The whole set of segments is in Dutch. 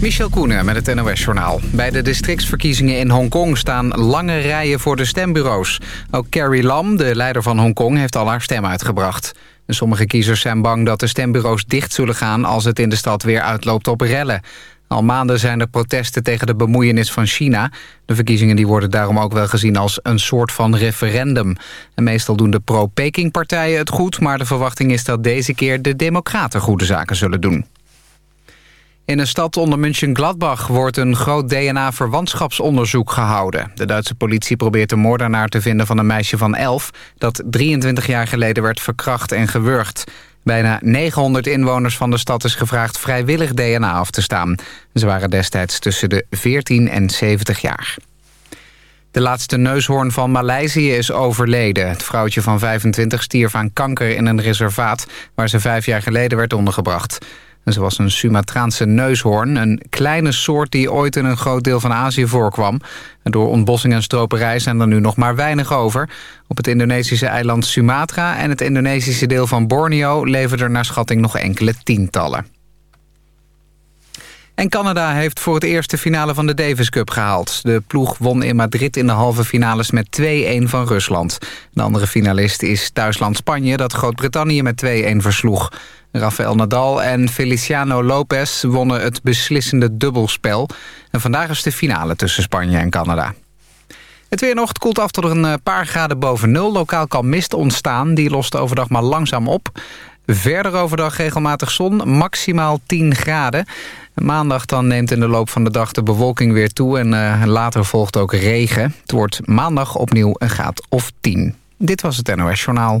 Michel Koenen met het NOS-journaal. Bij de districtsverkiezingen in Hongkong staan lange rijen voor de stembureaus. Ook Carrie Lam, de leider van Hongkong, heeft al haar stem uitgebracht. sommige kiezers zijn bang dat de stembureaus dicht zullen gaan... als het in de stad weer uitloopt op rellen. Al maanden zijn er protesten tegen de bemoeienis van China. De verkiezingen die worden daarom ook wel gezien als een soort van referendum. En meestal doen de pro-Peking-partijen het goed... maar de verwachting is dat deze keer de democraten goede zaken zullen doen. In een stad onder München-Gladbach wordt een groot DNA-verwantschapsonderzoek gehouden. De Duitse politie probeert de moordenaar te vinden van een meisje van 11... dat 23 jaar geleden werd verkracht en gewurgd. Bijna 900 inwoners van de stad is gevraagd vrijwillig DNA af te staan. Ze waren destijds tussen de 14 en 70 jaar. De laatste neushoorn van Maleisië is overleden. Het vrouwtje van 25 stierf aan kanker in een reservaat... waar ze vijf jaar geleden werd ondergebracht. Ze was een Sumatraanse neushoorn, een kleine soort die ooit in een groot deel van Azië voorkwam. door ontbossing en stroperij zijn er nu nog maar weinig over. Op het Indonesische eiland Sumatra en het Indonesische deel van Borneo leven er naar schatting nog enkele tientallen. En Canada heeft voor het eerst de finale van de Davis Cup gehaald. De ploeg won in Madrid in de halve finales met 2-1 van Rusland. De andere finalist is thuisland Spanje dat Groot-Brittannië met 2-1 versloeg. Rafael Nadal en Feliciano Lopez wonnen het beslissende dubbelspel. En vandaag is de finale tussen Spanje en Canada. Het weer nog, koelt af tot een eh, paar graden boven nul. Lokaal kan mist ontstaan, die lost overdag maar langzaam op. Verder overdag regelmatig zon, maximaal 10 graden. Maandag dan neemt in de loop van de dag de bewolking weer toe... en uh, later volgt ook regen. Het wordt maandag opnieuw een graad of 10. Dit was het NOS Journaal.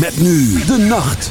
Met nu de nacht.